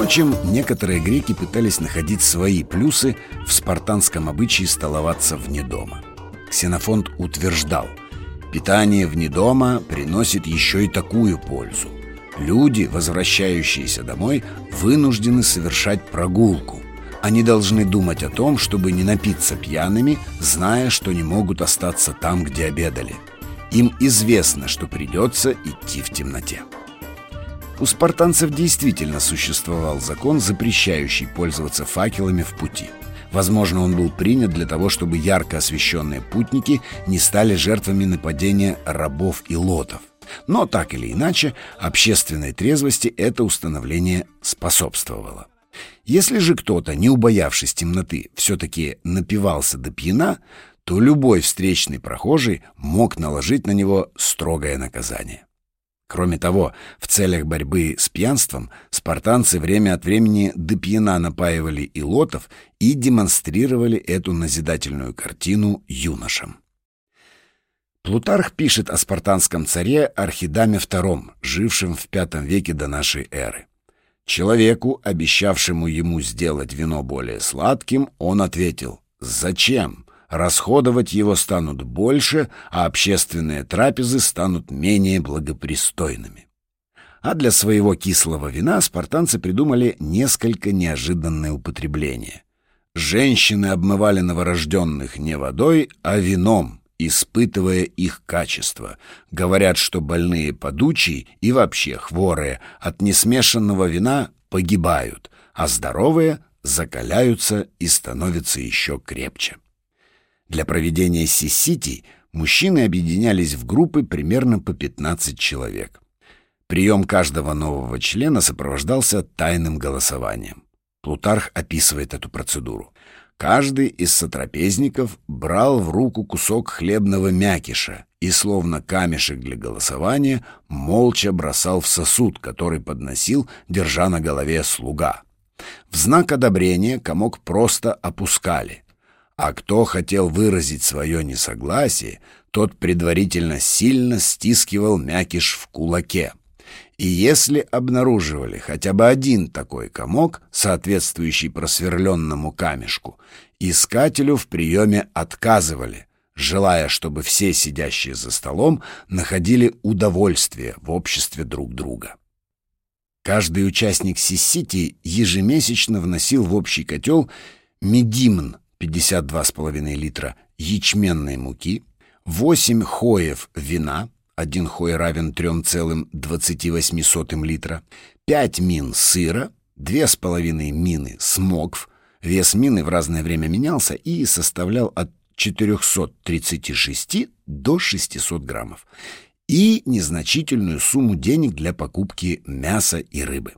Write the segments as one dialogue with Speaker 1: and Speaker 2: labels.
Speaker 1: Впрочем, некоторые греки пытались находить свои плюсы в спартанском обычае столоваться вне дома. Ксенофонт утверждал, питание вне дома приносит еще и такую пользу. Люди, возвращающиеся домой, вынуждены совершать прогулку. Они должны думать о том, чтобы не напиться пьяными, зная, что не могут остаться там, где обедали. Им известно, что придется идти в темноте. У спартанцев действительно существовал закон, запрещающий пользоваться факелами в пути. Возможно, он был принят для того, чтобы ярко освещенные путники не стали жертвами нападения рабов и лотов. Но так или иначе, общественной трезвости это установление способствовало. Если же кто-то, не убоявшись темноты, все-таки напивался до пьяна, то любой встречный прохожий мог наложить на него строгое наказание. Кроме того, в целях борьбы с пьянством спартанцы время от времени до пьяна напаивали илотов и демонстрировали эту назидательную картину юношам. Плутарх пишет о спартанском царе Архидаме II, жившем в V веке до нашей эры. Человеку, обещавшему ему сделать вино более сладким, он ответил «Зачем? Расходовать его станут больше, а общественные трапезы станут менее благопристойными. А для своего кислого вина спартанцы придумали несколько неожиданное употребление. Женщины обмывали новорожденных не водой, а вином, испытывая их качество. Говорят, что больные подучие и вообще хворые от несмешанного вина погибают, а здоровые закаляются и становятся еще крепче. Для проведения сисити мужчины объединялись в группы примерно по 15 человек. Прием каждого нового члена сопровождался тайным голосованием. Плутарх описывает эту процедуру. Каждый из сотрапезников брал в руку кусок хлебного мякиша и, словно камешек для голосования, молча бросал в сосуд, который подносил, держа на голове слуга. В знак одобрения комок просто опускали — а кто хотел выразить свое несогласие, тот предварительно сильно стискивал мякиш в кулаке. И если обнаруживали хотя бы один такой комок, соответствующий просверленному камешку, искателю в приеме отказывали, желая, чтобы все сидящие за столом находили удовольствие в обществе друг друга. Каждый участник Сисити ежемесячно вносил в общий котел медимн 52,5 литра ячменной муки, 8 хоев вина, один хой равен 3,28 литра, 5 мин сыра, 2,5 мины смокв, вес мины в разное время менялся и составлял от 436 до 600 граммов, и незначительную сумму денег для покупки мяса и рыбы.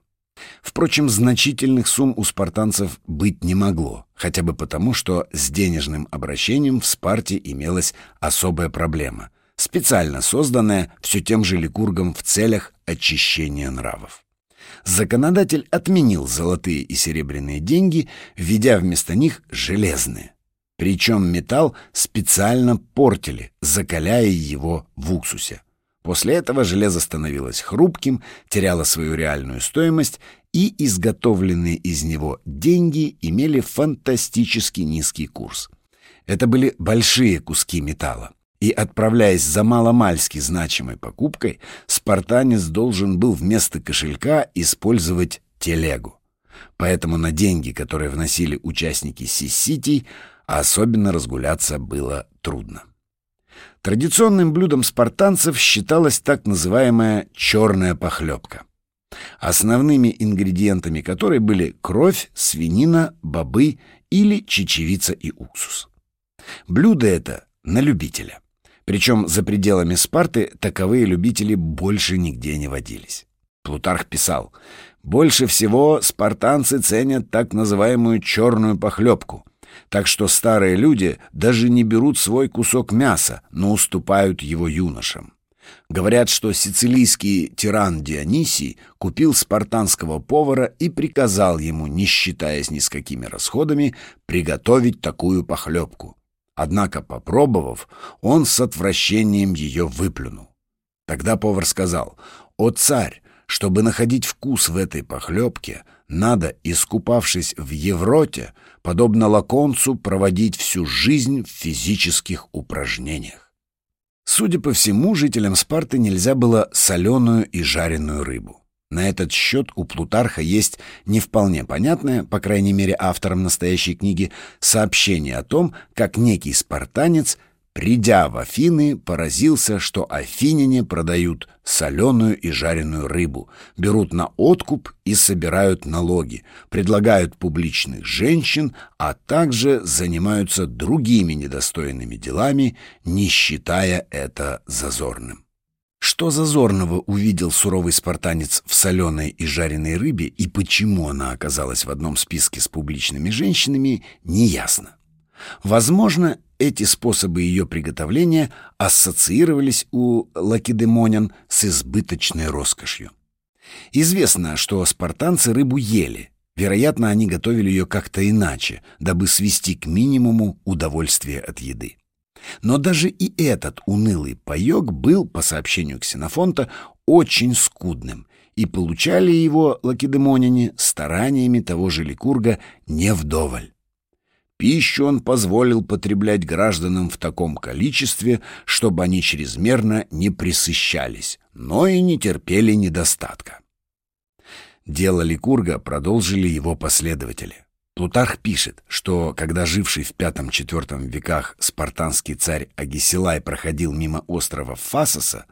Speaker 1: Впрочем, значительных сумм у спартанцев быть не могло, хотя бы потому, что с денежным обращением в Спарте имелась особая проблема, специально созданная все тем же Ликургом в целях очищения нравов. Законодатель отменил золотые и серебряные деньги, введя вместо них железные. Причем металл специально портили, закаляя его в уксусе. После этого железо становилось хрупким, теряло свою реальную стоимость, и изготовленные из него деньги имели фантастически низкий курс. Это были большие куски металла. И, отправляясь за маломальски значимой покупкой, спартанец должен был вместо кошелька использовать телегу. Поэтому на деньги, которые вносили участники Сисити, особенно разгуляться было трудно. Традиционным блюдом спартанцев считалась так называемая черная похлебка, основными ингредиентами которой были кровь, свинина, бобы или чечевица и уксус. Блюдо это на любителя. Причем за пределами Спарты таковые любители больше нигде не водились. Плутарх писал, «Больше всего спартанцы ценят так называемую черную похлебку — так что старые люди даже не берут свой кусок мяса, но уступают его юношам. Говорят, что сицилийский тиран Дионисий купил спартанского повара и приказал ему, не считаясь ни с какими расходами, приготовить такую похлебку. Однако, попробовав, он с отвращением ее выплюнул. Тогда повар сказал, «О царь, Чтобы находить вкус в этой похлебке, надо, искупавшись в Евроте, подобно лаконцу, проводить всю жизнь в физических упражнениях. Судя по всему, жителям Спарты нельзя было соленую и жареную рыбу. На этот счет у Плутарха есть не вполне понятное, по крайней мере авторам настоящей книги, сообщение о том, как некий спартанец – Придя в Афины, поразился, что афиняне продают соленую и жареную рыбу, берут на откуп и собирают налоги, предлагают публичных женщин, а также занимаются другими недостойными делами, не считая это зазорным. Что зазорного увидел суровый спартанец в соленой и жареной рыбе и почему она оказалась в одном списке с публичными женщинами, неясно. Возможно, эти способы ее приготовления ассоциировались у лакедемонян с избыточной роскошью. Известно, что спартанцы рыбу ели. Вероятно, они готовили ее как-то иначе, дабы свести к минимуму удовольствие от еды. Но даже и этот унылый паёк был, по сообщению Ксенофонта, очень скудным, и получали его лакедемоняне стараниями того же Ликурга не вдоволь. Пищу он позволил потреблять гражданам в таком количестве, чтобы они чрезмерно не присыщались, но и не терпели недостатка. Дело Ликурга продолжили его последователи. Плутарх пишет, что когда живший в V-IV веках спартанский царь Агисилай проходил мимо острова Фасоса,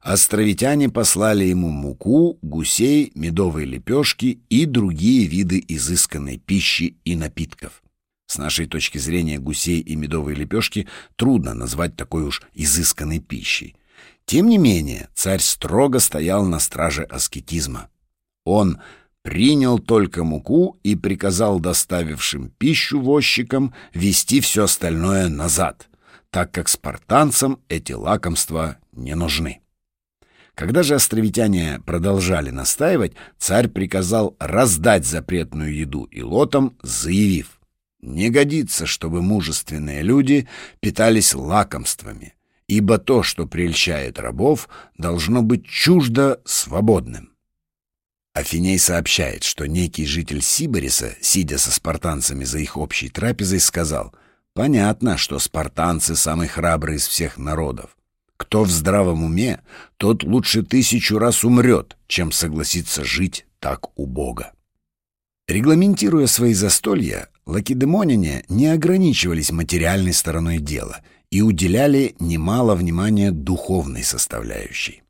Speaker 1: островитяне послали ему муку, гусей, медовые лепешки и другие виды изысканной пищи и напитков. С нашей точки зрения гусей и медовые лепешки трудно назвать такой уж изысканной пищей. Тем не менее, царь строго стоял на страже аскетизма. Он принял только муку и приказал доставившим пищу возчикам вести все остальное назад, так как спартанцам эти лакомства не нужны. Когда же островитяне продолжали настаивать, царь приказал раздать запретную еду и лотам, заявив не годится, чтобы мужественные люди питались лакомствами, ибо то, что прельщает рабов, должно быть чуждо свободным. Афиней сообщает, что некий житель Сибариса, сидя со спартанцами за их общей трапезой, сказал, «Понятно, что спартанцы самый храбрый из всех народов. Кто в здравом уме, тот лучше тысячу раз умрет, чем согласится жить так у Бога». Регламентируя свои застолья, лакедемоняне не ограничивались материальной стороной дела и уделяли немало внимания духовной составляющей.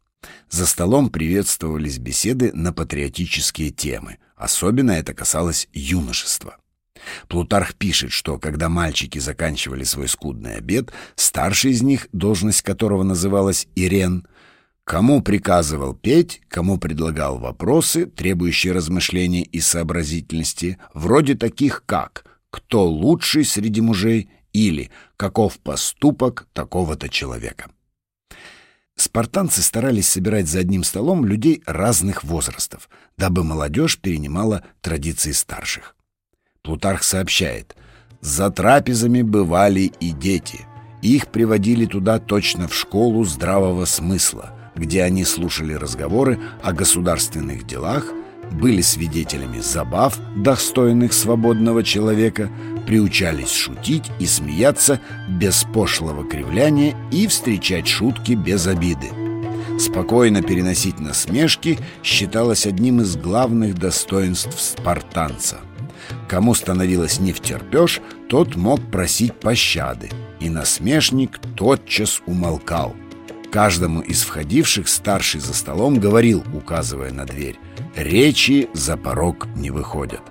Speaker 1: За столом приветствовались беседы на патриотические темы, особенно это касалось юношества. Плутарх пишет, что когда мальчики заканчивали свой скудный обед, старший из них, должность которого называлась Ирен, Кому приказывал петь, кому предлагал вопросы, требующие размышления и сообразительности, вроде таких как «Кто лучший среди мужей?» или «Каков поступок такого-то человека?» Спартанцы старались собирать за одним столом людей разных возрастов, дабы молодежь перенимала традиции старших. Плутарх сообщает, «За трапезами бывали и дети. Их приводили туда точно в школу здравого смысла» где они слушали разговоры о государственных делах, были свидетелями забав, достойных свободного человека, приучались шутить и смеяться без пошлого кривляния и встречать шутки без обиды. Спокойно переносить насмешки считалось одним из главных достоинств спартанца. Кому становилось не втерпешь, тот мог просить пощады, и насмешник тотчас умолкал – Каждому из входивших старший за столом говорил, указывая на дверь, «Речи за порог не выходят».